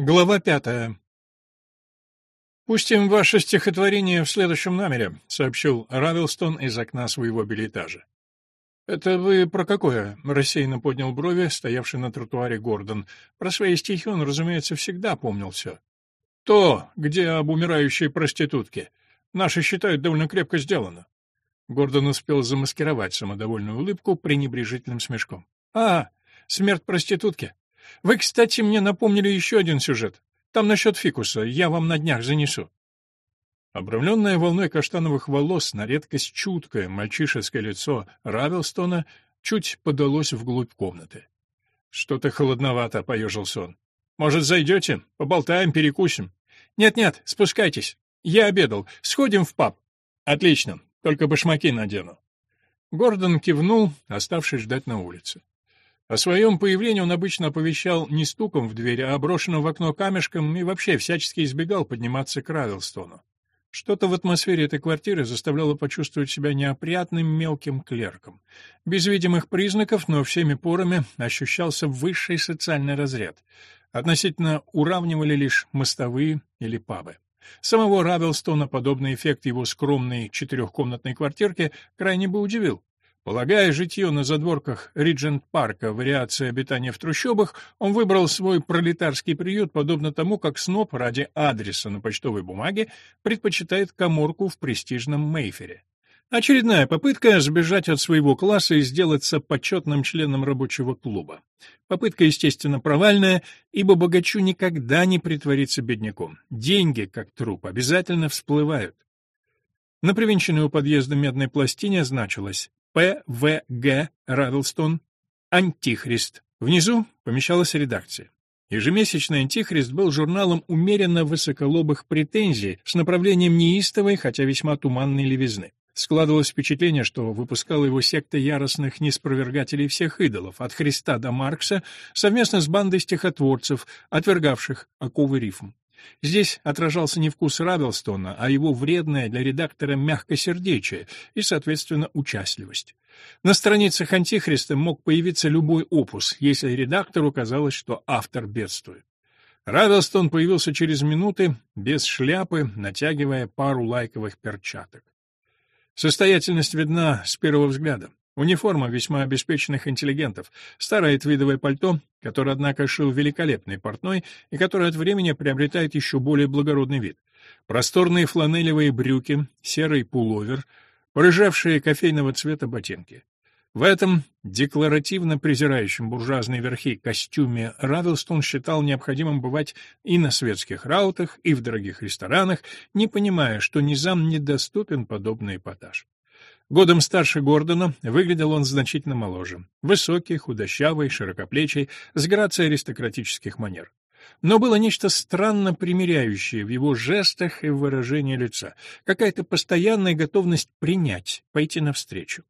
Глава пятая. «Пустим ваше стихотворение в следующем номере», — сообщил Равилстон из окна своего билетажа. «Это вы про какое?» — рассеянно поднял брови, стоявший на тротуаре Гордон. Про свои стихи он, разумеется, всегда помнил все. «То, где об умирающей проститутке. Наши считают довольно крепко сделано». Гордон успел замаскировать самодовольную улыбку пренебрежительным смешком. «А, смерть проститутки. Вы, кстати, мне напомнили еще один сюжет. Там насчет фикуса, я вам на днях занесу. Обрамленное волной каштановых волос, на редкость чуткое мальчишеское лицо Равелстона чуть подалось вглубь комнаты. «Что-то холодновато», — поежился он. «Может, зайдете? Поболтаем, перекусим?» «Нет-нет, спускайтесь. Я обедал. Сходим в паб». «Отлично. Только башмаки надену». Гордон кивнул, оставшись ждать на улице. О своем появлении он обычно оповещал не стуком в дверь, а брошенным в окно камешком и вообще всячески избегал подниматься к Равилстону. Что-то в атмосфере этой квартиры заставляло почувствовать себя неопрятным мелким клерком. Без видимых признаков, но всеми порами ощущался высший социальный разряд. Относительно уравнивали лишь мостовые или пабы. Самого Равилстона подобный эффект его скромной четырехкомнатной квартирки крайне бы удивил. Полагая житье на задворках Риджент-парка вариации обитания в трущобах, он выбрал свой пролетарский приют, подобно тому, как сноб ради адреса на почтовой бумаге предпочитает коморку в престижном Мейфере. Очередная попытка сбежать от своего класса и сделаться почетным членом рабочего клуба. Попытка, естественно, провальная, ибо богачу никогда не притвориться бедняком. Деньги, как труп, обязательно всплывают. На привинченной у подъезда медной пластине значилось П.В.Г. Равилстон, «Антихрист». Внизу помещалась редакция. Ежемесячный «Антихрист» был журналом умеренно высоколобых претензий с направлением неистовой, хотя весьма туманной левизны. Складывалось впечатление, что выпускала его секта яростных неспровергателей всех идолов, от Христа до Маркса, совместно с бандой стихотворцев, отвергавших оковы рифм. Здесь отражался не вкус Равелстона, а его вредное для редактора мягкосердечие и, соответственно, участливость. На страницах «Антихриста» мог появиться любой опус, если редактору казалось, что автор бедствует. Равелстон появился через минуты, без шляпы, натягивая пару лайковых перчаток. Состоятельность видна с первого взгляда. Униформа весьма обеспеченных интеллигентов, старое твидовое пальто, которое, однако, шил великолепный портной и которое от времени приобретает еще более благородный вид, просторные фланелевые брюки, серый пуловер, порыжавшие кофейного цвета ботинки. В этом декларативно презирающем буржуазные верхи костюме Равилстон считал необходимым бывать и на светских раутах, и в дорогих ресторанах, не понимая, что низам недоступен подобный эпатаж. Годом старше Гордона, выглядел он значительно моложе. Высокий, худощавый, широкоплечий, с грацией аристократических манер. Но было нечто странно примиряющее в его жестах и в выражении лица, какая-то постоянная готовность принять, пойти навстречу.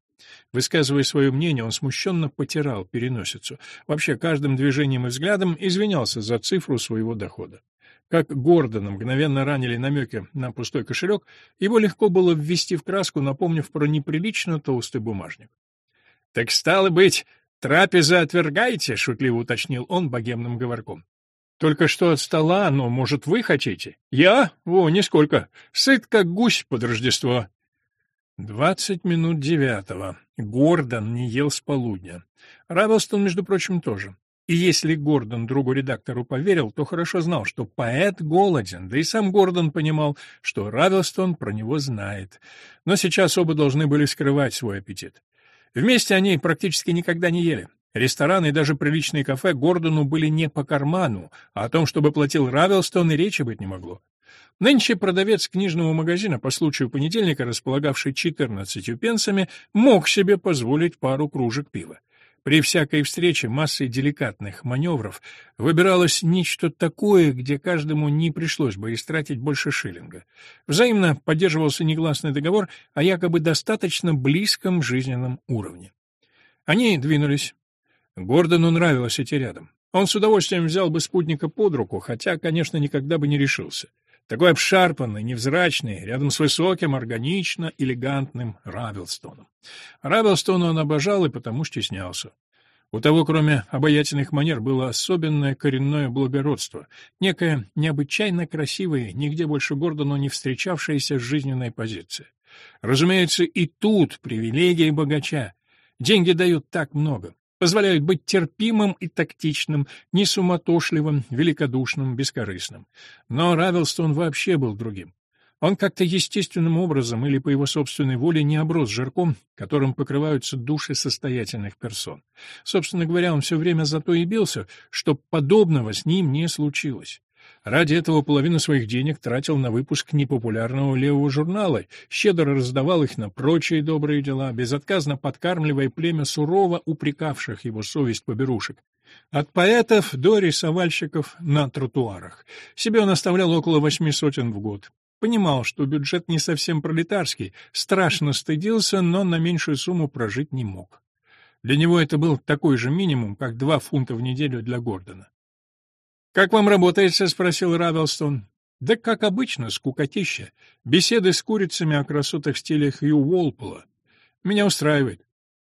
Высказывая свое мнение, он смущенно потирал переносицу. Вообще, каждым движением и взглядом извинялся за цифру своего дохода. Как Гордона мгновенно ранили намеки на пустой кошелек, его легко было ввести в краску, напомнив про неприлично толстый бумажник. — Так стало быть, трапеза отвергаете? — шутливо уточнил он богемным говорком. — Только что от стола, но, может, вы хотите? — Я? О, нисколько. Сыт, как гусь под Рождество. Двадцать минут девятого. Гордон не ел с полудня. Равелстон, между прочим, тоже. И если Гордон другу-редактору поверил, то хорошо знал, что поэт голоден, да и сам Гордон понимал, что Равелстон про него знает. Но сейчас оба должны были скрывать свой аппетит. Вместе они практически никогда не ели. Рестораны и даже приличные кафе Гордону были не по карману, а о том, чтобы платил Равелстон, и речи быть не могло. Нынче продавец книжного магазина по случаю понедельника, располагавший 14 пенсами, мог себе позволить пару кружек пива. При всякой встрече массой деликатных маневров выбиралось нечто такое, где каждому не пришлось бы истратить больше шиллинга. Взаимно поддерживался негласный договор о якобы достаточно близком жизненном уровне. Они двинулись. Гордону нравилось идти рядом. Он с удовольствием взял бы спутника под руку, хотя, конечно, никогда бы не решился. Такой обшарпанный, невзрачный, рядом с высоким, органично, элегантным Равилстоном. Равилстона он обожал и потому стеснялся. У того, кроме обаятельных манер, было особенное коренное благородство, некая необычайно красивая, нигде больше Гордону не встречавшаяся жизненная позиция. Разумеется, и тут привилегии богача. Деньги дают так много, позволяют быть терпимым и тактичным, несуматошливым, великодушным, бескорыстным. Но Равелстон вообще был другим. Он как-то естественным образом или по его собственной воле не оброс жирком, которым покрываются души состоятельных персон. Собственно говоря, он все время зато и бился, что подобного с ним не случилось. Ради этого половину своих денег тратил на выпуск непопулярного левого журнала, щедро раздавал их на прочие добрые дела, безотказно подкармливая племя сурово упрекавших его совесть поберушек. От поэтов до рисовальщиков на тротуарах. Себе он оставлял около восьми сотен в год. Понимал, что бюджет не совсем пролетарский, страшно стыдился, но на меньшую сумму прожить не мог. Для него это был такой же минимум, как два фунта в неделю для Гордона. «Как вам работается?» — спросил Равелстон. «Да как обычно, скукотища. Беседы с курицами о красотах в стиле Хью Уолпола. Меня устраивает.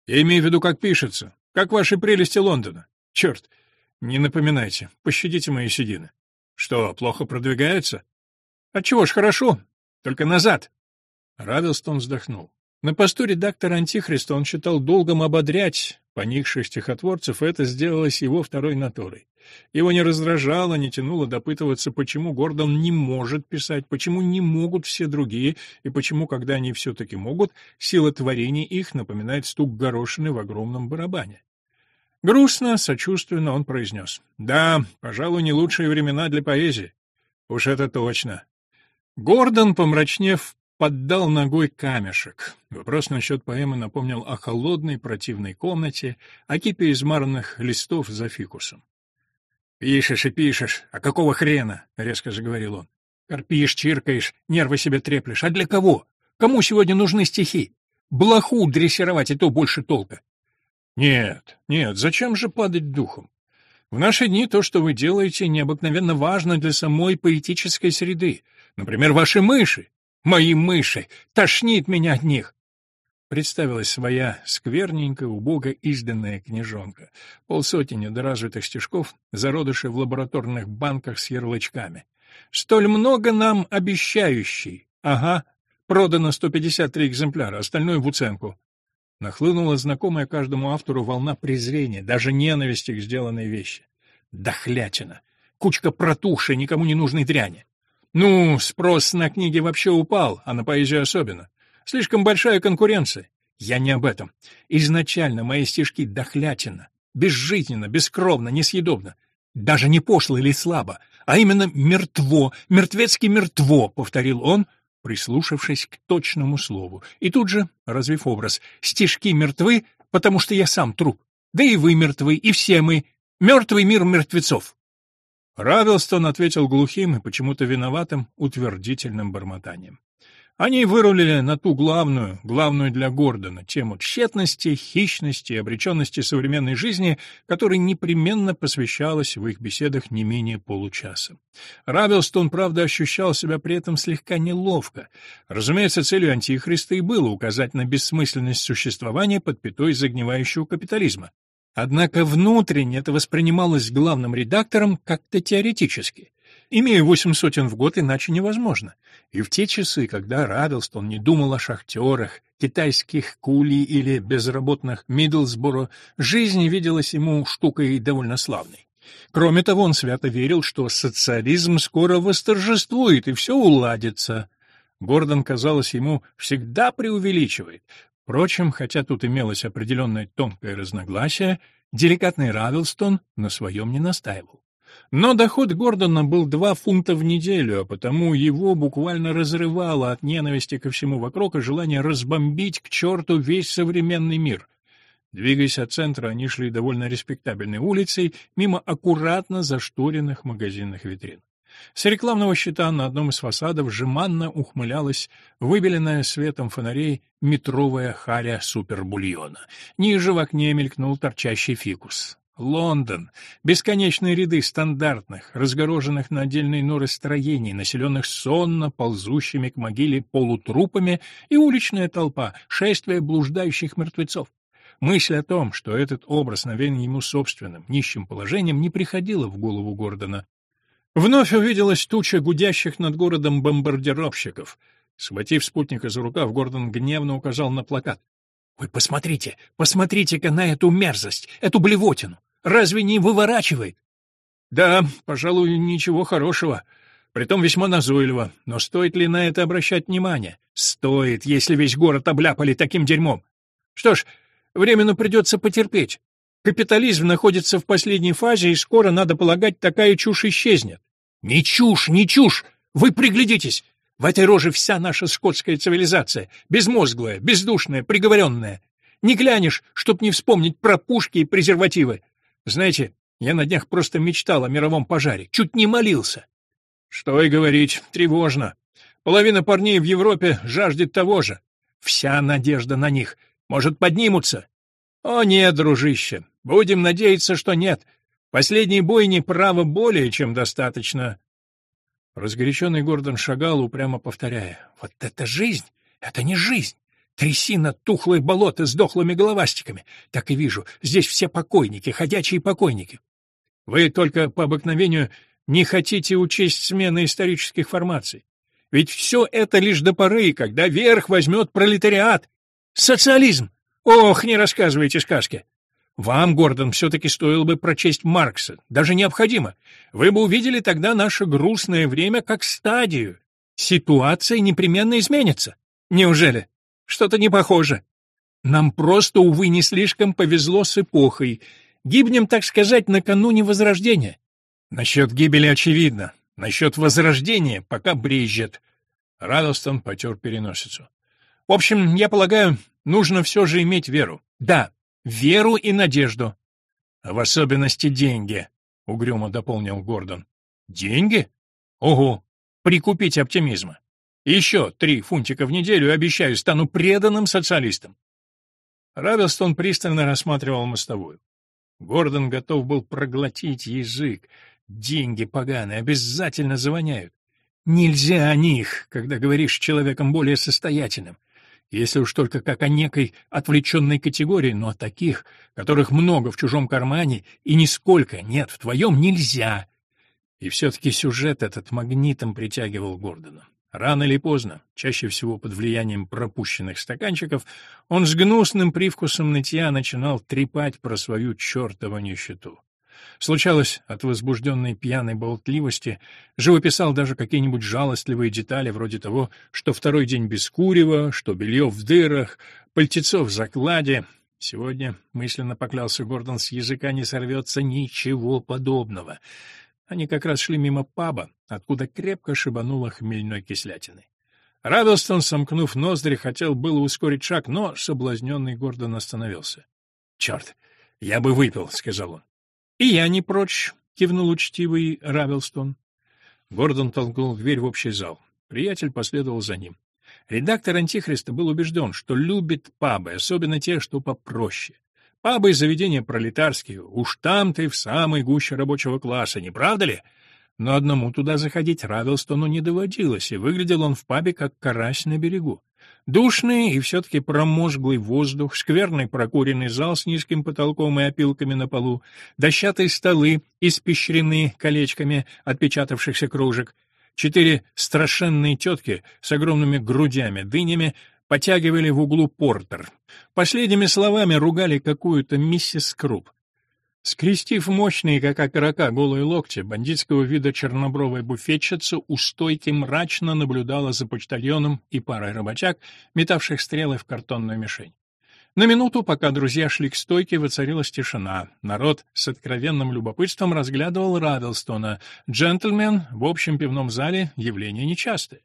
Я имею в виду, как пишется. Как ваши прелести Лондона. Черт, не напоминайте. Пощадите мои седины. Что, плохо продвигается? Отчего ж хорошо, только назад. Равилстон вздохнул. На посту редактора «Антихриста» он считал долгом ободрять поникших стихотворцев, это сделалось его второй натурой. Его не раздражало, не тянуло допытываться, почему Гордон не может писать, почему не могут все другие, и почему, когда они все-таки могут, сила творения их напоминает стук горошины в огромном барабане. Грустно, сочувственно он произнес. «Да, пожалуй, не лучшие времена для поэзии». «Уж это точно. Гордон, помрачнев, поддал ногой камешек. Вопрос насчет поэмы напомнил о холодной противной комнате, о кипе измаранных листов за фикусом. «Пишешь и пишешь, а какого хрена?» — резко заговорил он. «Корпишь, чиркаешь, нервы себе треплешь. А для кого? Кому сегодня нужны стихи? Блоху дрессировать и то больше толка». «Нет, нет, зачем же падать духом? В наши дни то, что вы делаете, необыкновенно важно для самой поэтической среды. Например, ваши мыши. Мои мыши. Тошнит меня от них. Представилась своя скверненькая, убого изданная книжонка. Полсотни недоразвитых стишков, зародыши в лабораторных банках с ярлычками. Столь много нам обещающий. Ага, продано 153 экземпляра, остальное в уценку. Нахлынула знакомая каждому автору волна презрения, даже ненависти к сделанной вещи. Дохлятина! Кучка протухшей, никому не нужной дряни. Ну, спрос на книги вообще упал, а на поэзию особенно. Слишком большая конкуренция. Я не об этом. Изначально мои стишки дохлятина. Безжизненно, бескровно, несъедобно. Даже не пошло или слабо, а именно мертво, мертвецки мертво, повторил он, прислушавшись к точному слову. И тут же, развив образ, стишки мертвы, потому что я сам труп. Да и вы мертвы, и все мы. Мертвый мир мертвецов. Равелстон ответил глухим и почему-то виноватым утвердительным бормотанием. Они вырулили на ту главную, главную для Гордона, тему тщетности, хищности и обреченности современной жизни, которой непременно посвящалась в их беседах не менее получаса. Равелстон, правда, ощущал себя при этом слегка неловко. Разумеется, целью Антихриста и было указать на бессмысленность существования под пятой загнивающего капитализма. Однако внутренне это воспринималось главным редактором как-то теоретически. Имея восемь сотен в год, иначе невозможно. И в те часы, когда Равелстон не думал о шахтерах, китайских кули или безработных Мидлсборо, жизнь виделась ему штукой довольно славной. Кроме того, он свято верил, что социализм скоро восторжествует и все уладится. Гордон, казалось ему, всегда преувеличивает. Впрочем, хотя тут имелось определенное тонкое разногласие, деликатный Равилстон на своем не настаивал. Но доход Гордона был два фунта в неделю, а потому его буквально разрывало от ненависти ко всему вокруг и желания разбомбить к черту весь современный мир. Двигаясь от центра, они шли довольно респектабельной улицей, мимо аккуратно зашторенных магазинных витрин. С рекламного щита на одном из фасадов жеманно ухмылялась выбеленная светом фонарей метровая харя супербульона. Ниже в окне мелькнул торчащий фикус. Лондон. Бесконечные ряды стандартных, разгороженных на отдельные норы строений, населенных сонно ползущими к могиле полутрупами, и уличная толпа, шествие блуждающих мертвецов. Мысль о том, что этот образ навеян ему собственным, нищим положением, не приходила в голову Гордона. Вновь увиделась туча гудящих над городом бомбардировщиков. Схватив спутника за рукав, Гордон гневно указал на плакат. «Вы посмотрите, посмотрите-ка на эту мерзость, эту блевотину! Разве не выворачивает?» «Да, пожалуй, ничего хорошего. Притом весьма назойливо. Но стоит ли на это обращать внимание? Стоит, если весь город обляпали таким дерьмом. Что ж, временно придется потерпеть. Капитализм находится в последней фазе, и скоро, надо полагать, такая чушь исчезнет. Не чушь, не чушь! Вы приглядитесь! В этой роже вся наша скотская цивилизация, безмозглая, бездушная, приговоренная. Не глянешь, чтоб не вспомнить про пушки и презервативы. Знаете, я на днях просто мечтал о мировом пожаре, чуть не молился. Что и говорить, тревожно. Половина парней в Европе жаждет того же. Вся надежда на них. Может, поднимутся? О нет, дружище, будем надеяться, что нет. Последний бой не право более чем достаточно. Разгоряченный Гордон шагал, упрямо повторяя. Вот это жизнь! Это не жизнь! Трясина, тухлое болото с дохлыми головастиками. Так и вижу, здесь все покойники, ходячие покойники. Вы только по обыкновению не хотите учесть смены исторических формаций. Ведь все это лишь до поры, когда верх возьмет пролетариат. Социализм! Ох, не рассказывайте сказки. Вам, Гордон, все-таки стоило бы прочесть Маркса. Даже необходимо. Вы бы увидели тогда наше грустное время как стадию. Ситуация непременно изменится. Неужели? Что-то не похоже. Нам просто, увы, не слишком повезло с эпохой. Гибнем, так сказать, накануне Возрождения. Насчет гибели очевидно. Насчет Возрождения пока брежет. Радостон потер переносицу. В общем, я полагаю, нужно все же иметь веру. Да, веру и надежду. В особенности деньги, — угрюмо дополнил Гордон. Деньги? Ого, прикупить оптимизма. Еще три фунтика в неделю, обещаю, стану преданным социалистом. Равелстон пристально рассматривал мостовую. Гордон готов был проглотить язык. Деньги поганые обязательно завоняют. Нельзя о них, когда говоришь с человеком более состоятельным. Если уж только как о некой отвлеченной категории, но о таких, которых много в чужом кармане и нисколько нет в твоем, нельзя. И все-таки сюжет этот магнитом притягивал Гордона. Рано или поздно, чаще всего под влиянием пропущенных стаканчиков, он с гнусным привкусом нытья начинал трепать про свою чертову нищету. Случалось, от возбужденной пьяной болтливости живописал даже какие-нибудь жалостливые детали, вроде того, что второй день без курева, что белье в дырах, пальтецо в закладе. Сегодня, мысленно поклялся Гордон, с языка не сорвется ничего подобного. Они как раз шли мимо паба, откуда крепко шибануло хмельной кислятиной. Радостон, сомкнув ноздри, хотел было ускорить шаг, но соблазненный Гордон остановился. — Черт, я бы выпил, — сказал он. — И я не прочь, — кивнул учтивый Равелстон. Гордон толкнул дверь в общий зал. Приятель последовал за ним. Редактор «Антихриста» был убежден, что любит пабы, особенно те, что попроще. Пабы и заведения пролетарские, уж там ты в самой гуще рабочего класса, не правда ли? Но одному туда заходить Равелстону не доводилось, и выглядел он в пабе как карась на берегу. Душный и все-таки промозглый воздух, скверный прокуренный зал с низким потолком и опилками на полу, дощатые столы, испещрены колечками отпечатавшихся кружек, четыре страшенные тетки с огромными грудями, дынями потягивали в углу портер. Последними словами ругали какую-то миссис Круп. Скрестив мощные, как окорока, голые локти, бандитского вида чернобровая буфетчица у стойки мрачно наблюдала за почтальоном и парой рыбачак, метавших стрелы в картонную мишень. На минуту, пока друзья шли к стойке, воцарилась тишина. Народ с откровенным любопытством разглядывал Равелстона. Джентльмен в общем пивном зале — явление нечастое.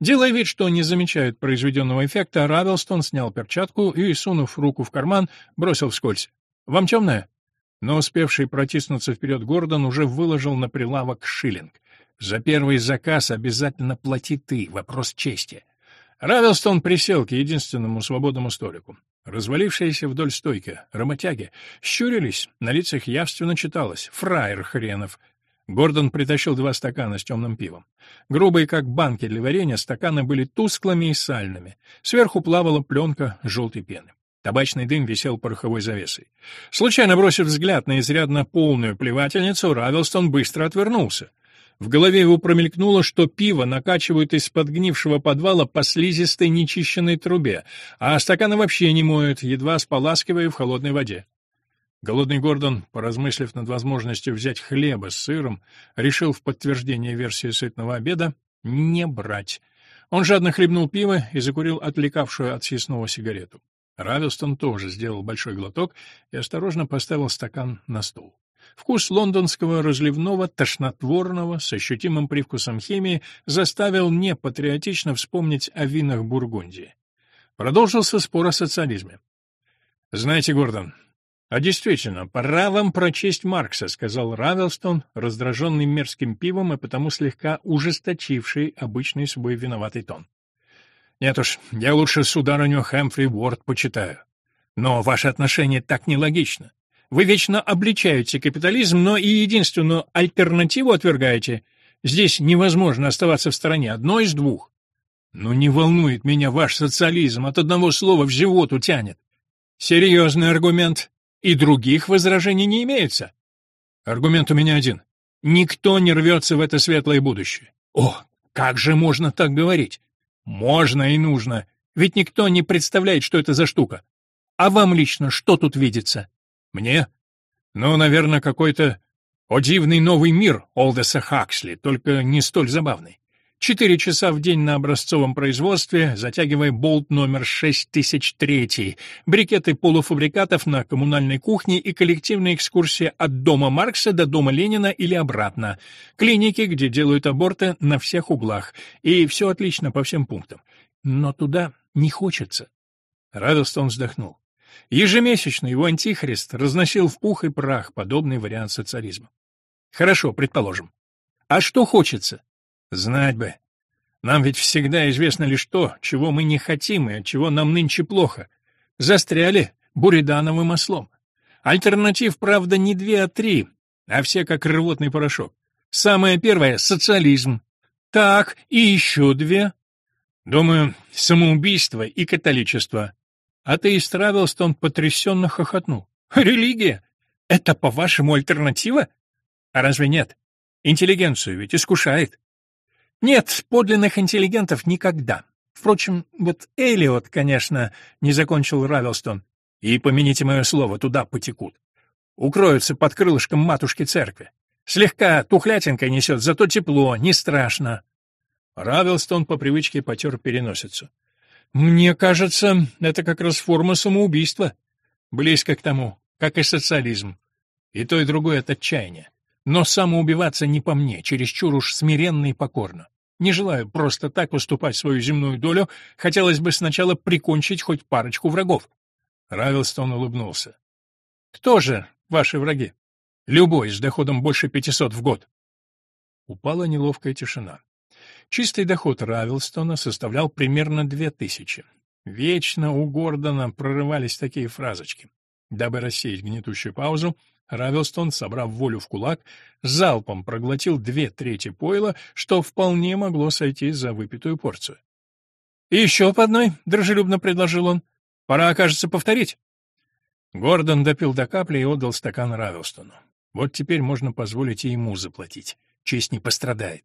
Делая вид, что не замечает произведенного эффекта, Равелстон снял перчатку и, сунув руку в карман, бросил вскользь. «Вам темное?» Но успевший протиснуться вперед Гордон уже выложил на прилавок шиллинг. «За первый заказ обязательно плати ты, вопрос чести». Равелстон присел к единственному свободному столику. Развалившиеся вдоль стойки, работяги, щурились, на лицах явственно читалось «Фраер хренов», Гордон притащил два стакана с темным пивом. Грубые, как банки для варенья, стаканы были тусклыми и сальными. Сверху плавала пленка желтой пены. Табачный дым висел пороховой завесой. Случайно бросив взгляд на изрядно полную плевательницу, Равелстон быстро отвернулся. В голове его промелькнуло, что пиво накачивают из подгнившего подвала по слизистой нечищенной трубе, а стаканы вообще не моют, едва споласкивая в холодной воде. Голодный Гордон, поразмыслив над возможностью взять хлеба с сыром, решил в подтверждение версии сытного обеда не брать. Он жадно хлебнул пиво и закурил отвлекавшую от съестного сигарету. Равилстон тоже сделал большой глоток и осторожно поставил стакан на стол. Вкус лондонского разливного, тошнотворного, с ощутимым привкусом химии, заставил не патриотично вспомнить о винах Бургундии. Продолжился спор о социализме. «Знаете, Гордон, а действительно, пора вам прочесть Маркса», — сказал Равелстон, раздраженный мерзким пивом и потому слегка ужесточивший обычный свой виноватый тон. «Нет уж, я лучше сударыню Хэмфри Уорд почитаю. Но ваше отношение так нелогично. Вы вечно обличаете капитализм, но и единственную альтернативу отвергаете. Здесь невозможно оставаться в стороне, одно из двух. Но не волнует меня ваш социализм, от одного слова в живот утянет. Серьезный аргумент. И других возражений не имеется. Аргумент у меня один. Никто не рвется в это светлое будущее. О, как же можно так говорить? Можно и нужно. Ведь никто не представляет, что это за штука. А вам лично что тут видится? Мне? Ну, наверное, какой-то о дивный новый мир Олдеса Хаксли, только не столь забавный. Четыре часа в день на образцовом производстве, затягивая болт номер 6003, брикеты полуфабрикатов на коммунальной кухне и коллективная экскурсия от дома Маркса до дома Ленина или обратно, клиники, где делают аборты на всех углах, и все отлично по всем пунктам. Но туда не хочется. Радостон вздохнул. Ежемесячно его антихрист разносил в пух и прах подобный вариант социализма. Хорошо, предположим. А что хочется? Знать бы. Нам ведь всегда известно лишь то, чего мы не хотим и от чего нам нынче плохо. Застряли буридановым ослом. Альтернатив, правда, не две, а три, а все как рвотный порошок. Самое первое — социализм. Так, и еще две. Думаю, самоубийство и католичество. Атеист Равелстон потрясенно хохотнул. «Религия? Это, по-вашему, альтернатива? А разве нет? Интеллигенцию ведь искушает». «Нет, подлинных интеллигентов никогда. Впрочем, вот Элиот, конечно, не закончил Равелстон. И, помяните мое слово, туда потекут. Укроются под крылышком матушки церкви. Слегка тухлятинкой несет, зато тепло, не страшно». Равелстон по привычке потер переносицу. Мне кажется, это как раз форма самоубийства. Близко к тому, как и социализм. И то, и другое от отчаяния. Но самоубиваться не по мне, чересчур уж смиренно и покорно. Не желаю просто так выступать свою земную долю, хотелось бы сначала прикончить хоть парочку врагов. Равилстон улыбнулся. Кто же ваши враги? Любой с доходом больше пятисот в год. Упала неловкая тишина. Чистый доход Равилстона составлял примерно две тысячи. Вечно у Гордона прорывались такие фразочки. Дабы рассеять гнетущую паузу, Равилстон, собрав волю в кулак, залпом проглотил две трети пойла, что вполне могло сойти за выпитую порцию. «И еще по одной», — дружелюбно предложил он. «Пора, кажется, повторить». Гордон допил до капли и отдал стакан Равилстону. Вот теперь можно позволить и ему заплатить. Честь не пострадает.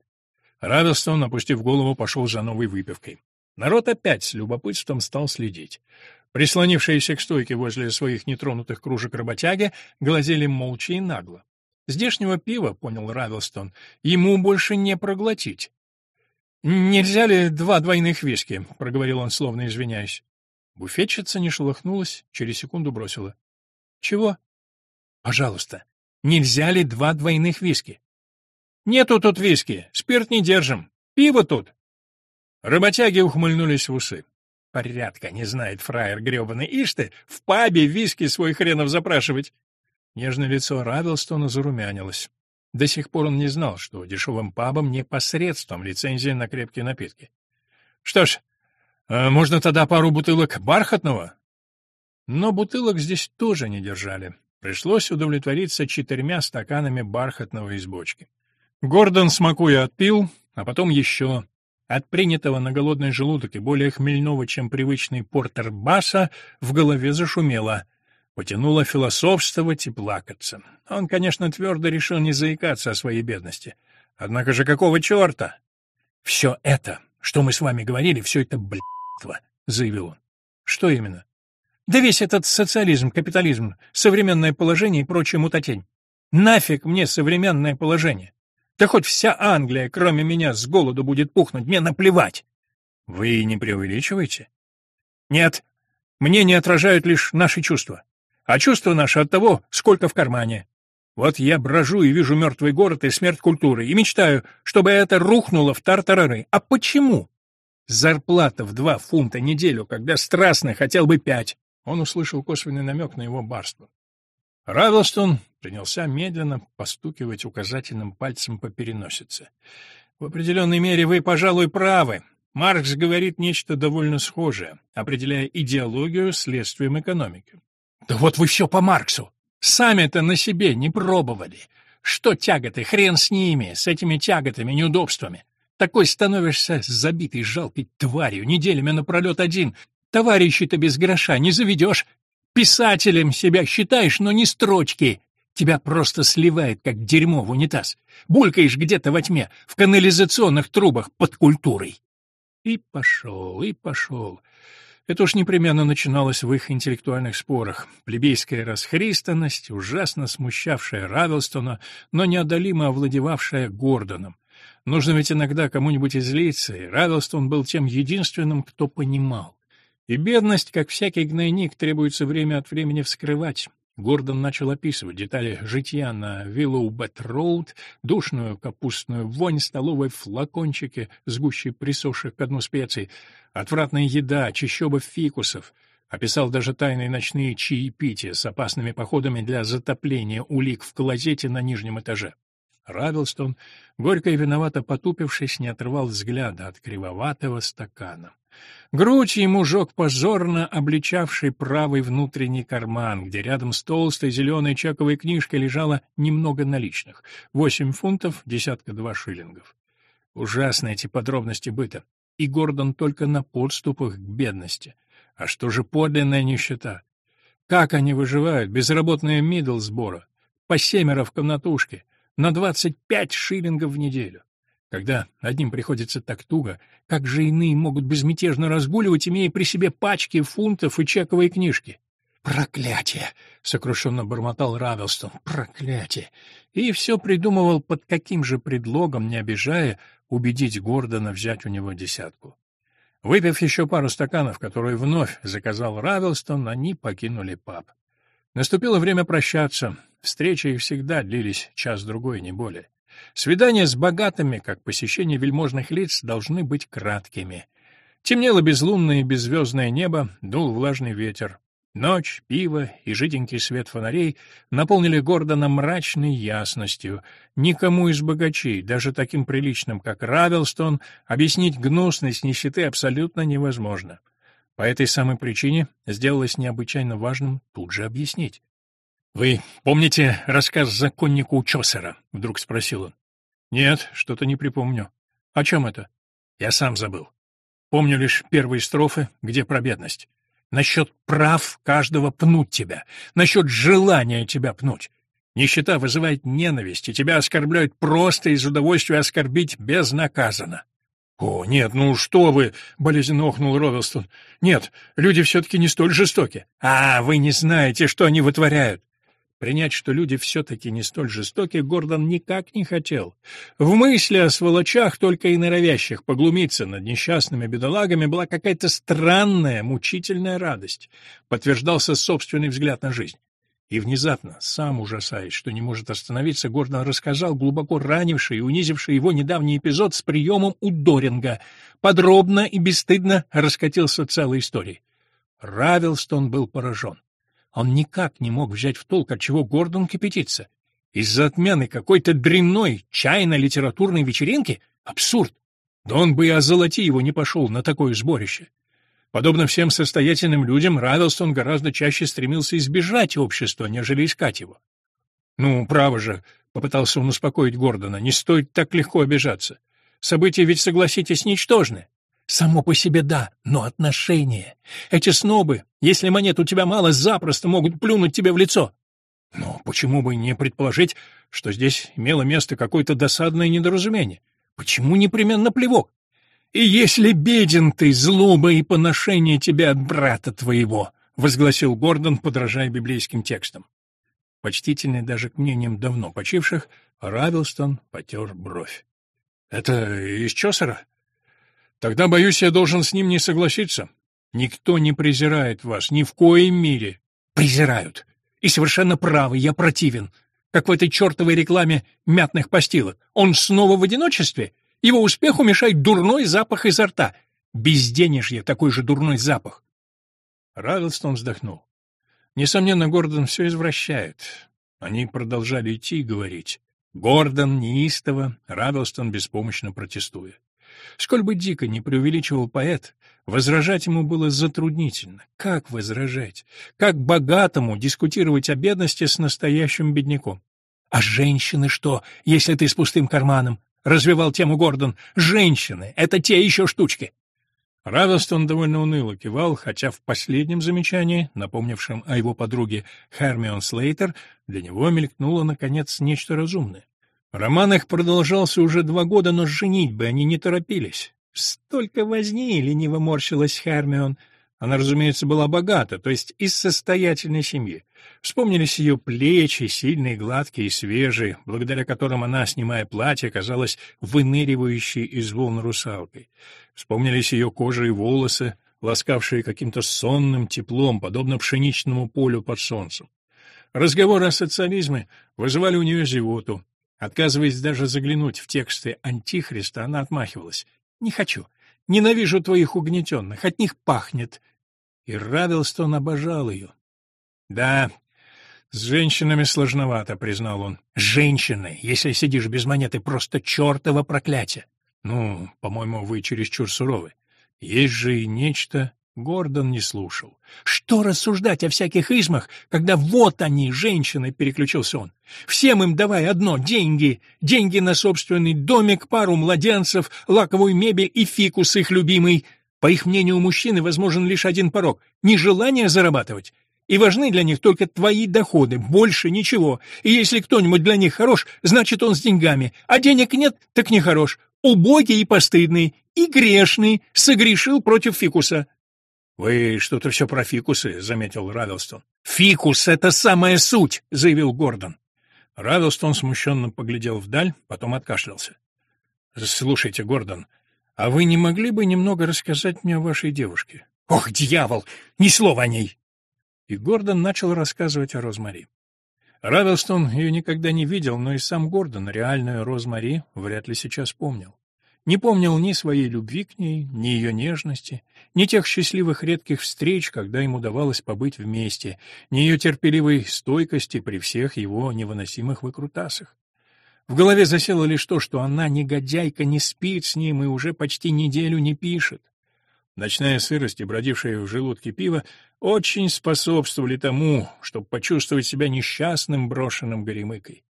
Радостон, опустив голову, пошел за новой выпивкой. Народ опять с любопытством стал следить. Прислонившиеся к стойке возле своих нетронутых кружек работяги глазели молча и нагло. Здешнего пива, понял Равелстон, ему больше не проглотить. «Нельзя ли два двойных виски?» — проговорил он, словно извиняясь. Буфетчица не шелохнулась, через секунду бросила. «Чего?» «Пожалуйста, нельзя ли два двойных виски?» Нету тут виски, спирт не держим. Пиво тут. Работяги ухмыльнулись в усы. Порядка не знает фраер грёбаный. Ишь ты, в пабе виски свой хренов запрашивать. Нежное лицо Равелстона зарумянилось. До сих пор он не знал, что дешевым пабам не посредством лицензии на крепкие напитки. Что ж, а можно тогда пару бутылок бархатного? Но бутылок здесь тоже не держали. Пришлось удовлетвориться четырьмя стаканами бархатного из бочки. Гордон, смакуя, отпил, а потом еще. От принятого на голодный желудок и более хмельного, чем привычный портер Баса, в голове зашумело. Потянуло философствовать и плакаться. Он, конечно, твердо решил не заикаться о своей бедности. Однако же какого черта? «Все это, что мы с вами говорили, все это блядство», — заявил он. «Что именно?» «Да весь этот социализм, капитализм, современное положение и прочая мутатень. Нафиг мне современное положение? Да хоть вся Англия, кроме меня, с голоду будет пухнуть, мне наплевать. Вы не преувеличиваете? Нет, мне не отражают лишь наши чувства. А чувства наши от того, сколько в кармане. Вот я брожу и вижу мертвый город и смерть культуры, и мечтаю, чтобы это рухнуло в тартарары. А почему? Зарплата в два фунта неделю, когда страстно хотел бы пять. Он услышал косвенный намек на его барство. Равелстон принялся медленно постукивать указательным пальцем по переносице. В определенной мере вы, пожалуй, правы. Маркс говорит нечто довольно схожее, определяя идеологию следствием экономики. Да вот вы все по Марксу. Сами-то на себе не пробовали. Что тяготы, хрен с ними, с этими тяготами, неудобствами. Такой становишься забитой жалкой тварью, неделями напролет один. Товарищей-то без гроша не заведешь, Писателем себя считаешь, но не строчки. Тебя просто сливает, как дерьмо в унитаз. Булькаешь где-то во тьме, в канализационных трубах под культурой. И пошел, и пошел. Это уж непременно начиналось в их интеллектуальных спорах. Плебейская расхристанность, ужасно смущавшая Равелстона, но неодолимо овладевавшая Гордоном. Нужно ведь иногда кому-нибудь излиться, и Равелстон был тем единственным, кто понимал. И бедность, как всякий гнойник, требуется время от времени вскрывать. Гордон начал описывать детали житья на Виллоубед-роуд, душную капустную вонь, столовые флакончики с гущей присохших к дну специй, отвратная еда, чащоба фикусов. Описал даже тайные ночные чаепития с опасными походами для затопления улик в клозете на нижнем этаже. Равилстон, горько и виновато потупившись, не отрывал взгляда от кривоватого стакана. Грудь ему жег позорно обличавший правый внутренний карман, где рядом с толстой зеленой чековой книжкой лежало немного наличных — восемь фунтов, десятка два шиллингов. Ужасны эти подробности быта. И Гордон только на подступах к бедности. А что же подлинная нищета? Как они выживают, безработные Миддлсбора, по семеро в комнатушке, на двадцать пять шиллингов в неделю? Когда одним приходится так туго, как же иные могут безмятежно разгуливать, имея при себе пачки фунтов и чековые книжки? «Проклятие!» — сокрушенно бормотал Равелстон. «Проклятие!» И все придумывал, под каким же предлогом, не обижая, убедить Гордона взять у него десятку. Выпив еще пару стаканов, которые вновь заказал Равелстон, они покинули паб. Наступило время прощаться. Встречи их всегда длились час-другой, не более. Свидания с богатыми, как посещение вельможных лиц, должны быть краткими. Темнело безлунное и беззвездное небо, дул влажный ветер. Ночь, пиво и жиденький свет фонарей наполнили Гордона мрачной ясностью. Никому из богачей, даже таким приличным, как Равелстон, объяснить гнусность нищеты абсолютно невозможно. По этой самой причине сделалось необычайно важным тут же объяснить. «Вы помните рассказ законнику Чосера?» — вдруг спросил он. «Нет, что-то не припомню. О чем это?» «Я сам забыл. Помню лишь первые строфы, где про бедность. Насчет прав каждого пнуть тебя, насчет желания тебя пнуть. Нищета вызывает ненависть, и тебя оскорбляют просто из удовольствия оскорбить безнаказанно. «О, нет, ну что вы!» — болезненно охнул Ровелстон. «Нет, люди все-таки не столь жестоки. А, вы не знаете, что они вытворяют. Принять, что люди все-таки не столь жестоки, Гордон никак не хотел. В мысли о сволочах, только и норовящих поглумиться над несчастными бедолагами, была какая-то странная, мучительная радость. Подтверждался собственный взгляд на жизнь. И внезапно, сам ужасаясь, что не может остановиться, Гордон рассказал глубоко ранивший и унизивший его недавний эпизод с приемом у Доринга. Подробно и бесстыдно раскатился целой историей. Равилстон был поражен. Он никак не мог взять в толк, от чего Гордон кипятится. Из-за отмены какой-то дрянной чайно-литературной вечеринки? Абсурд! Да он бы и озолоти его не пошел на такое сборище. Подобно всем состоятельным людям, Равелстон гораздо чаще стремился избежать общества, нежели искать его. «Ну, право же», — попытался он успокоить Гордона, — «не стоит так легко обижаться. События ведь, согласитесь, ничтожны. Само по себе да, но отношения. Эти снобы, если монет у тебя мало, запросто могут плюнуть тебе в лицо. Но почему бы не предположить, что здесь имело место какое-то досадное недоразумение? Почему непременно плевок? И если беден ты, злоба и поношение тебя от брата твоего, — возгласил Гордон, подражая библейским текстам. Почтительный даже к мнениям давно почивших, Равилстон потер бровь. — Это из Чосера? Тогда, боюсь, я должен с ним не согласиться. Никто не презирает вас, ни в коем мире. Презирают. И совершенно правы, я противен. Как в этой чертовой рекламе мятных постилок. Он снова в одиночестве? Его успеху мешает дурной запах изо рта. Безденежье — такой же дурной запах. Равилстон вздохнул. Несомненно, Гордон все извращает. Они продолжали идти и говорить. Гордон неистово, Равилстон беспомощно протестуя. Сколь бы дико не преувеличивал поэт, возражать ему было затруднительно. Как возражать? Как богатому дискутировать о бедности с настоящим бедняком? А женщины что, если ты с пустым карманом? — развивал тему Гордон. «Женщины — это те еще штучки!» Равестон довольно уныло кивал, хотя в последнем замечании, напомнившем о его подруге Хермион Слейтер, для него мелькнуло, наконец, нечто разумное. Роман их продолжался уже два года, но женить бы они не торопились. «Столько возни!» — лениво морщилась Хермион — она, разумеется, была богата, то есть из состоятельной семьи. Вспомнились ее плечи, сильные, гладкие и свежие, благодаря которым она, снимая платье, казалась выныривающей из волн русалкой. Вспомнились ее кожа и волосы, ласкавшие каким-то сонным теплом, подобно пшеничному полю под солнцем. Разговоры о социализме вызывали у нее зевоту. Отказываясь даже заглянуть в тексты Антихриста, она отмахивалась. «Не хочу. Ненавижу твоих угнетенных. От них пахнет. И Равилстон обожал ее. «Да, с женщинами сложновато», — признал он. «Женщины, если сидишь без монеты, просто чертово проклятие. Ну, по-моему, вы чересчур суровы. Есть же и нечто, Гордон не слушал. «Что рассуждать о всяких измах, когда вот они, женщины!» — переключился он. «Всем им давай одно — деньги. Деньги на собственный домик, пару младенцев, лаковую мебель и фикус их любимый. По их мнению, у мужчины возможен лишь один порог — нежелание зарабатывать. И важны для них только твои доходы, больше ничего. И если кто-нибудь для них хорош, значит он с деньгами, а денег нет, так не хорош. Убогий и постыдный, и грешный, согрешил против фикуса». «Вы что-то все про фикусы», — заметил Равилстон. «Фикус — это самая суть», — заявил Гордон. Равилстон смущенно поглядел вдаль, потом откашлялся. «Слушайте, Гордон, а вы не могли бы немного рассказать мне о вашей девушке? Ох, дьявол! Ни слова о ней! И Гордон начал рассказывать о Розмари. Равелстон ее никогда не видел, но и сам Гордон реальную Розмари вряд ли сейчас помнил. Не помнил ни своей любви к ней, ни ее нежности, ни тех счастливых редких встреч, когда им удавалось побыть вместе, ни ее терпеливой стойкости при всех его невыносимых выкрутасах. В голове засело лишь то, что она, негодяйка, не спит с ним и уже почти неделю не пишет. Ночная сырость и бродившая в желудке пиво очень способствовали тому, чтобы почувствовать себя несчастным, брошенным горемыкой.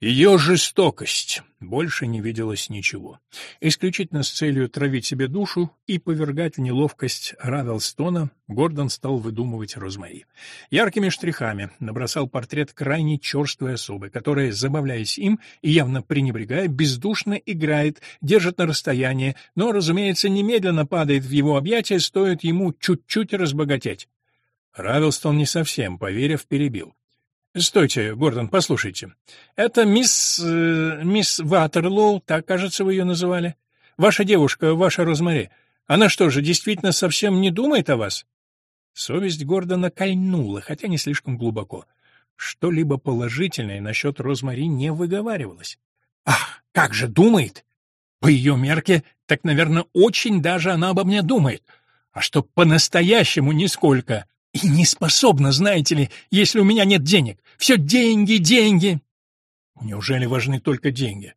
Ее жестокость. Больше не виделось ничего. Исключительно с целью травить себе душу и повергать в неловкость Равелстона, Гордон стал выдумывать Розмари. Яркими штрихами набросал портрет крайне черствой особы, которая, забавляясь им и явно пренебрегая, бездушно играет, держит на расстоянии, но, разумеется, немедленно падает в его объятия, стоит ему чуть-чуть разбогатеть. Равелстон не совсем, поверив, перебил. «Стойте, Гордон, послушайте. Это мисс... Э, мисс Ватерлоу, так, кажется, вы ее называли? Ваша девушка, ваша Розмари. Она что же, действительно совсем не думает о вас?» Совесть Гордона кольнула, хотя не слишком глубоко. Что-либо положительное насчет Розмари не выговаривалось. «Ах, как же думает! По ее мерке, так, наверное, очень даже она обо мне думает. А что по-настоящему нисколько. И не способна, знаете ли, если у меня нет денег. Все деньги, деньги. Неужели важны только деньги?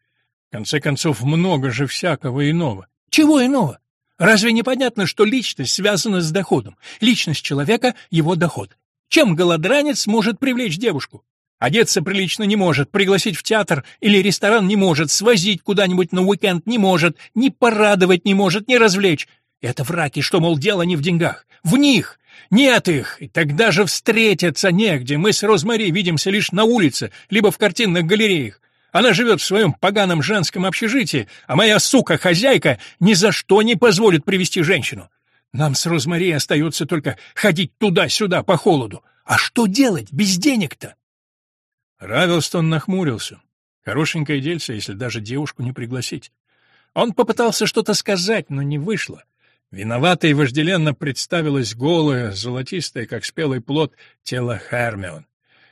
В конце концов, много же всякого иного. Чего иного? Разве непонятно, что личность связана с доходом? Личность человека — его доход. Чем голодранец может привлечь девушку? Одеться прилично не может, пригласить в театр или ресторан не может, свозить куда-нибудь на уикенд не может, ни порадовать не может, ни развлечь. Это враки, что, мол, дело не в деньгах. В них! Нет их! И тогда же встретиться негде. Мы с Розмари видимся лишь на улице, либо в картинных галереях. Она живет в своем поганом женском общежитии, а моя сука-хозяйка ни за что не позволит привести женщину. Нам с Розмари остается только ходить туда-сюда по холоду. А что делать без денег-то? Равелстон нахмурился. Хорошенькое дельце, если даже девушку не пригласить. Он попытался что-то сказать, но не вышло. Виновато и вожделенно представилось голое, золотистое, как спелый плод, тело Хермион.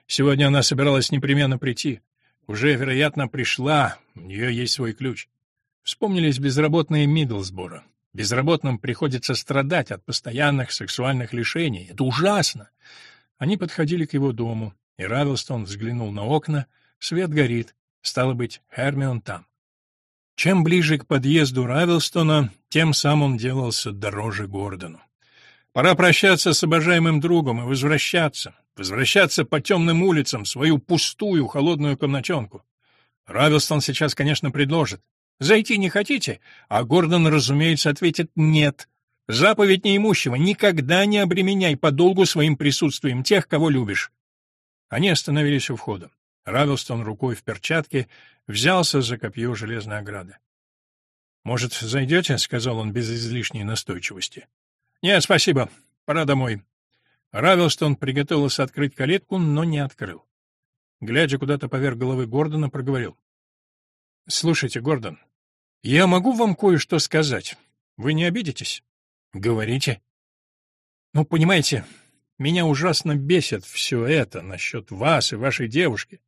Сегодня она собиралась непременно прийти. Уже, вероятно, пришла, у нее есть свой ключ. Вспомнились безработные Миддлсбора. Безработным приходится страдать от постоянных сексуальных лишений. Это ужасно. Они подходили к его дому. И Равелстон взглянул на окна. Свет горит. Стало быть, Хермион там. Чем ближе к подъезду Равелстона, тем сам он делался дороже Гордону. Пора прощаться с обожаемым другом и возвращаться. Возвращаться по темным улицам в свою пустую холодную комнатенку. Равелстон сейчас, конечно, предложит. Зайти не хотите? А Гордон, разумеется, ответит «нет». Заповедь неимущего — никогда не обременяй подолгу своим присутствием тех, кого любишь. Они остановились у входа. Равелстон рукой в перчатке взялся за копье железной ограды. «Может, зайдете?» — сказал он без излишней настойчивости. «Нет, спасибо. Пора домой». Равелстон приготовился открыть калитку, но не открыл. Глядя куда-то поверх головы Гордона, проговорил. «Слушайте, Гордон, я могу вам кое-что сказать. Вы не обидитесь?» «Говорите». «Ну, понимаете, меня ужасно бесит все это насчет вас и вашей девушки.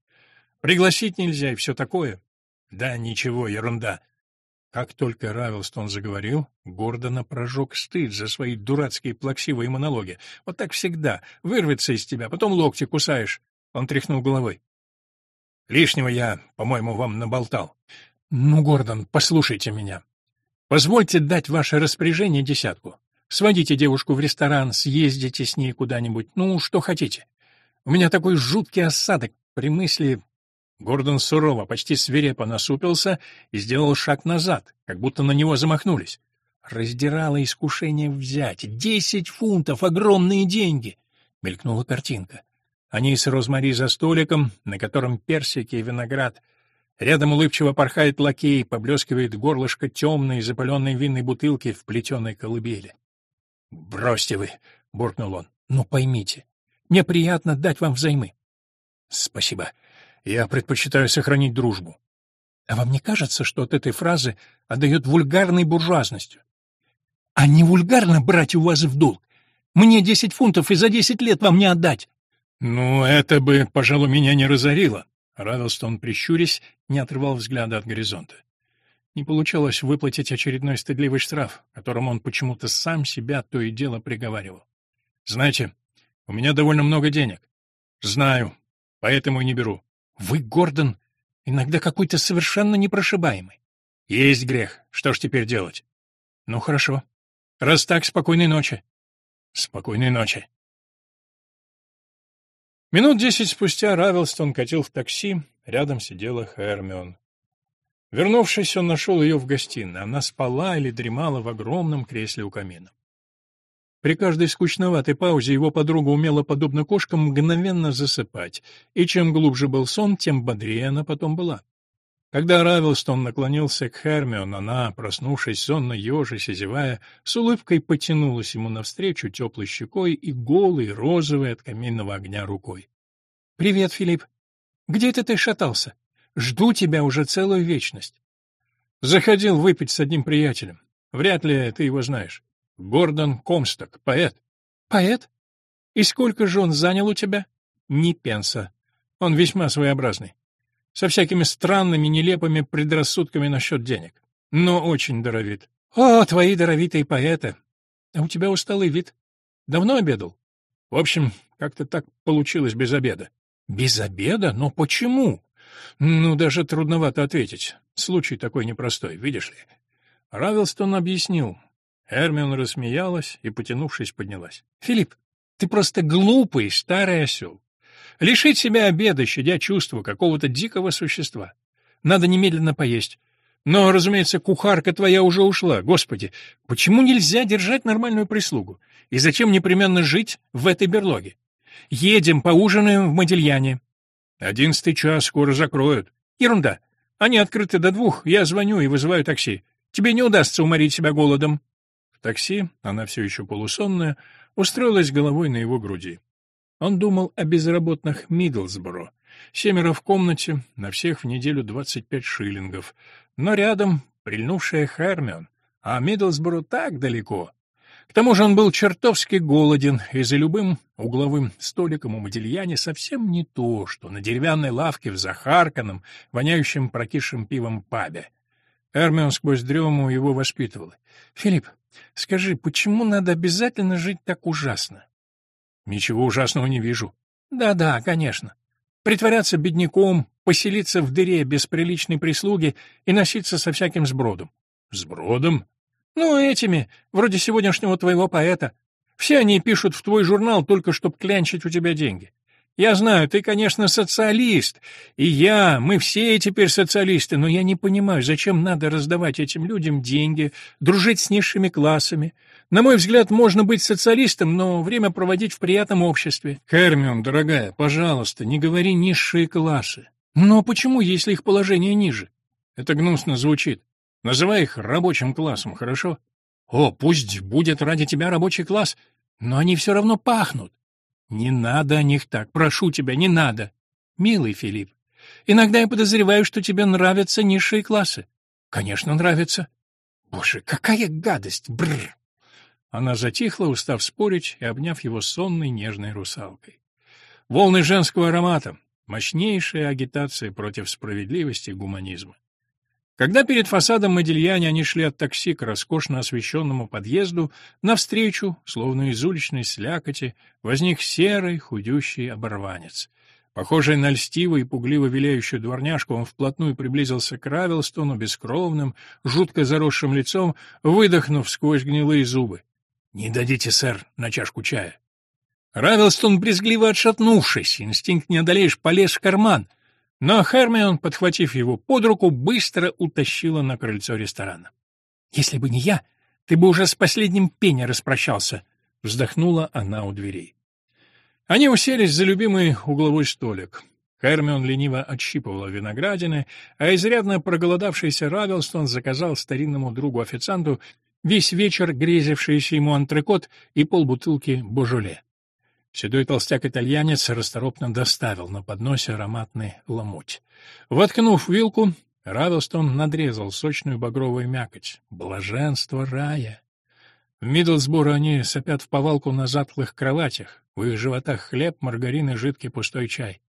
Пригласить нельзя и все такое. Да ничего, ерунда. Как только Равелстон заговорил, Гордона прожег стыд за свои дурацкие плаксивые монологи. Вот так всегда. Вырвется из тебя, потом локти кусаешь. Он тряхнул головой. Лишнего я, по-моему, вам наболтал. Ну, Гордон, послушайте меня. Позвольте дать ваше распоряжение десятку. Сводите девушку в ресторан, съездите с ней куда-нибудь, ну, что хотите. У меня такой жуткий осадок при мысли... Гордон сурово, почти свирепо насупился и сделал шаг назад, как будто на него замахнулись. Раздирало искушение взять. Десять фунтов — огромные деньги! Мелькнула картинка. Они с Розмари за столиком, на котором персики и виноград. Рядом улыбчиво порхает лакей, поблескивает горлышко темной запаленной винной бутылки в плетеной колыбели. «Бросьте вы!» — буркнул он. «Ну, поймите, мне приятно дать вам взаймы». «Спасибо. Я предпочитаю сохранить дружбу». «А вам не кажется, что от этой фразы отдает вульгарной буржуазностью?» «А не вульгарно брать у вас в долг? Мне десять фунтов и за десять лет вам не отдать». «Ну, это бы, пожалуй, меня не разорило». Равелстон, прищурясь, не отрывал взгляда от горизонта. Не получалось выплатить очередной стыдливый штраф, которым он почему-то сам себя то и дело приговаривал. «Знаете, у меня довольно много денег. Знаю, поэтому и не беру. Вы, Гордон, иногда какой-то совершенно непрошибаемый. Есть грех. Что ж теперь делать? Ну, хорошо. Раз так, спокойной ночи. Спокойной ночи. Минут десять спустя Равелстон катил в такси, рядом сидела Хермион. Вернувшись, он нашел ее в гостиной. Она спала или дремала в огромном кресле у камина. При каждой скучноватой паузе его подруга умела, подобно кошкам, мгновенно засыпать, и чем глубже был сон, тем бодрее она потом была. Когда Равелстон наклонился к Хермион, она, проснувшись сонно ежась и зевая, с улыбкой потянулась ему навстречу теплой щекой и голой, розовой от каминного огня рукой. — Привет, Филипп. Где это ты шатался? Жду тебя уже целую вечность. Заходил выпить с одним приятелем. Вряд ли ты его знаешь. Гордон Комсток, поэт. Поэт? И сколько же он занял у тебя? Ни пенса. Он весьма своеобразный. Со всякими странными, нелепыми предрассудками насчет денег. Но очень даровит. О, твои даровитые поэты! А у тебя усталый вид. Давно обедал? В общем, как-то так получилось без обеда. Без обеда? Но почему? Ну, даже трудновато ответить. Случай такой непростой, видишь ли. Равелстон объяснил. Эрмион рассмеялась и, потянувшись, поднялась. «Филипп, ты просто глупый старый осел. Лишить себя обеда, щадя чувства какого-то дикого существа. Надо немедленно поесть. Но, разумеется, кухарка твоя уже ушла. Господи, почему нельзя держать нормальную прислугу? И зачем непременно жить в этой берлоге? Едем, поужинаем в Модельяне. Одиннадцатый час, скоро закроют. Ерунда. Они открыты до двух, я звоню и вызываю такси. Тебе не удастся уморить себя голодом. В такси, она все еще полусонная, устроилась головой на его груди. Он думал о безработных Мидлсборо. Семеро в комнате, на всех в неделю двадцать пять шиллингов. Но рядом прильнувшая Хермион, а Мидлсборо так далеко. К тому же он был чертовски голоден, и за любым угловым столиком у Модильяне совсем не то, что на деревянной лавке в захарканном, воняющем прокисшим пивом пабе. Эрмион сквозь дрему его воспитывал. «Филипп, скажи, почему надо обязательно жить так ужасно?» «Ничего ужасного не вижу». «Да-да, конечно. Притворяться бедняком, поселиться в дыре без приличной прислуги и носиться со всяким сбродом. Сбродом? Ну, этими, вроде сегодняшнего твоего поэта. Все они пишут в твой журнал только чтобы клянчить у тебя деньги. Я знаю, ты, конечно, социалист, и я, мы все теперь социалисты, но я не понимаю, зачем надо раздавать этим людям деньги, дружить с низшими классами, на мой взгляд, можно быть социалистом, но время проводить в приятном обществе. Хермион, дорогая, пожалуйста, не говори низшие классы. Но почему, если их положение ниже? Это гнусно звучит. Называй их рабочим классом, хорошо? О, пусть будет ради тебя рабочий класс, но они все равно пахнут. Не надо о них так, прошу тебя, не надо. Милый Филипп, иногда я подозреваю, что тебе нравятся низшие классы. Конечно, нравятся. Боже, какая гадость! Бррр! Она затихла, устав спорить и обняв его сонной нежной русалкой. Волны женского аромата, мощнейшая агитация против справедливости и гуманизма. Когда перед фасадом Модильяне они шли от такси к роскошно освещенному подъезду, навстречу, словно из уличной слякоти, возник серый, худющий оборванец. Похожий на льстиво и пугливо виляющую дворняжку, он вплотную приблизился к Равелстону бескровным, жутко заросшим лицом, выдохнув сквозь гнилые зубы. «Не дадите, сэр, на чашку чая». Равелстон, брезгливо отшатнувшись, инстинкт не одолеешь, полез в карман, но Хермион, подхватив его под руку, быстро утащила на крыльцо ресторана. «Если бы не я, ты бы уже с последним пенни распрощался», — вздохнула она у дверей. Они уселись за любимый угловой столик. Хермион лениво отщипывала виноградины, а изрядно проголодавшийся Равелстон заказал старинному другу-официанту весь вечер грезившийся ему антрекот и полбутылки божоле. Седой толстяк-итальянец расторопно доставил на подносе ароматный ломоть. Воткнув вилку, Равелстон надрезал сочную багровую мякоть. Блаженство рая! В Миддлсборо они сопят в повалку на затлых кроватях, в их животах хлеб, маргарин и жидкий пустой чай.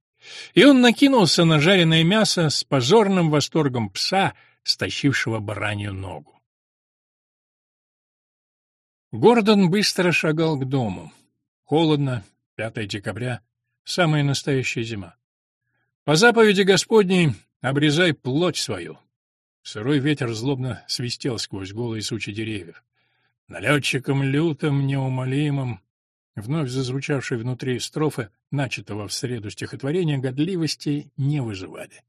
И он накинулся на жареное мясо с позорным восторгом пса, стащившего баранью ногу. Гордон быстро шагал к дому. Холодно, 5 декабря, самая настоящая зима. По заповеди Господней обрезай плоть свою. Сырой ветер злобно свистел сквозь голые сучи деревьев. Налетчиком лютым, неумолимым, вновь зазвучавшие внутри строфы, начатого в среду стихотворения, годливости не вызывали.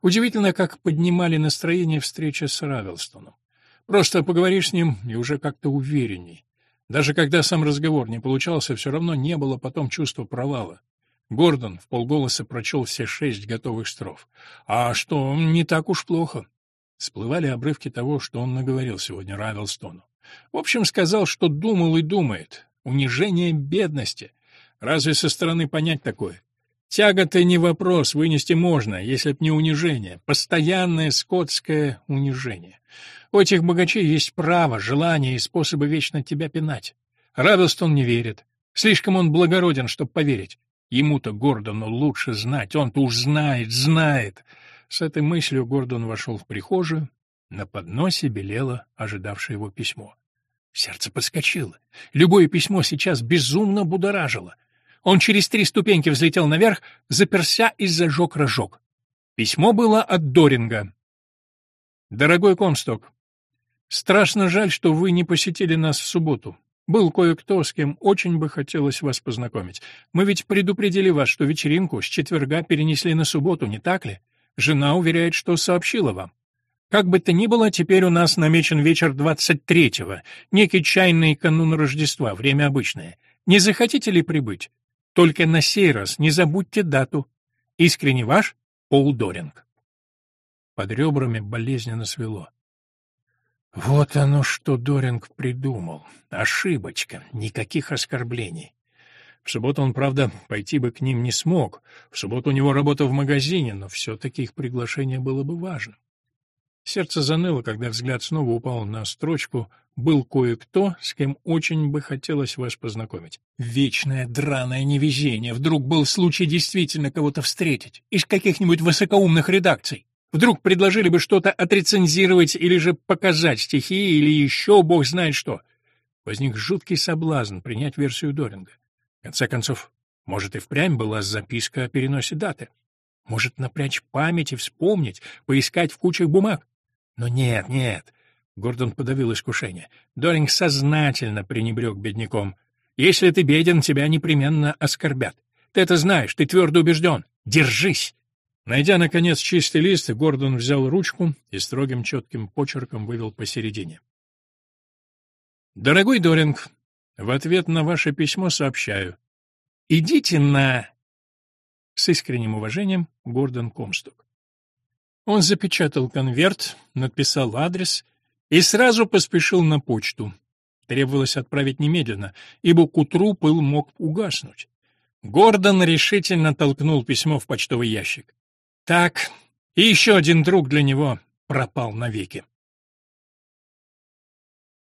Удивительно, как поднимали настроение встречи с Равелстоном. Просто поговоришь с ним, и уже как-то уверенней. Даже когда сам разговор не получался, все равно не было потом чувства провала. Гордон в полголоса прочел все шесть готовых строф. А что, не так уж плохо. Всплывали обрывки того, что он наговорил сегодня Равелстону. В общем, сказал, что думал и думает. Унижение бедности. Разве со стороны понять такое? Тяга-то не вопрос, вынести можно, если б не унижение, постоянное скотское унижение. У этих богачей есть право, желание и способы вечно тебя пинать. Равелстон не верит. Слишком он благороден, чтобы поверить. Ему-то Гордону лучше знать, он-то уж знает, знает. С этой мыслью Гордон вошел в прихожую. На подносе белело ожидавшее его письмо. Сердце подскочило. Любое письмо сейчас безумно будоражило. Он через три ступеньки взлетел наверх, заперся и зажег рожок. Письмо было от Доринга. «Дорогой Комсток, страшно жаль, что вы не посетили нас в субботу. Был кое-кто, с кем очень бы хотелось вас познакомить. Мы ведь предупредили вас, что вечеринку с четверга перенесли на субботу, не так ли? Жена уверяет, что сообщила вам. Как бы то ни было, теперь у нас намечен вечер 23-го, некий чайный канун Рождества, время обычное. Не захотите ли прибыть? Только на сей раз не забудьте дату. Искренне ваш Пол Доринг. Под ребрами болезненно свело. Вот оно что Доринг придумал. Ошибочка, никаких оскорблений. В субботу он, правда, пойти бы к ним не смог. В субботу у него работа в магазине, но все-таки их приглашение было бы важным. Сердце заныло, когда взгляд снова упал на строчку «Был кое-кто, с кем очень бы хотелось вас познакомить». Вечное драное невезение. Вдруг был случай действительно кого-то встретить. Из каких-нибудь высокоумных редакций. Вдруг предложили бы что-то отрецензировать или же показать стихи, или еще бог знает что. Возник жуткий соблазн принять версию Доринга. В конце концов, может, и впрямь была записка о переносе даты. Может, напрячь память и вспомнить, поискать в кучах бумаг. Но нет, нет. Гордон подавил искушение. Доринг сознательно пренебрег бедняком. Если ты беден, тебя непременно оскорбят. Ты это знаешь, ты твердо убежден. Держись! Найдя, наконец, чистый лист, Гордон взял ручку и строгим четким почерком вывел посередине. «Дорогой Доринг, в ответ на ваше письмо сообщаю. Идите на...» С искренним уважением, Гордон Комсток. Он запечатал конверт, написал адрес и сразу поспешил на почту. Требовалось отправить немедленно, ибо к утру пыл мог угаснуть. Гордон решительно толкнул письмо в почтовый ящик. Так, и еще один друг для него пропал навеки.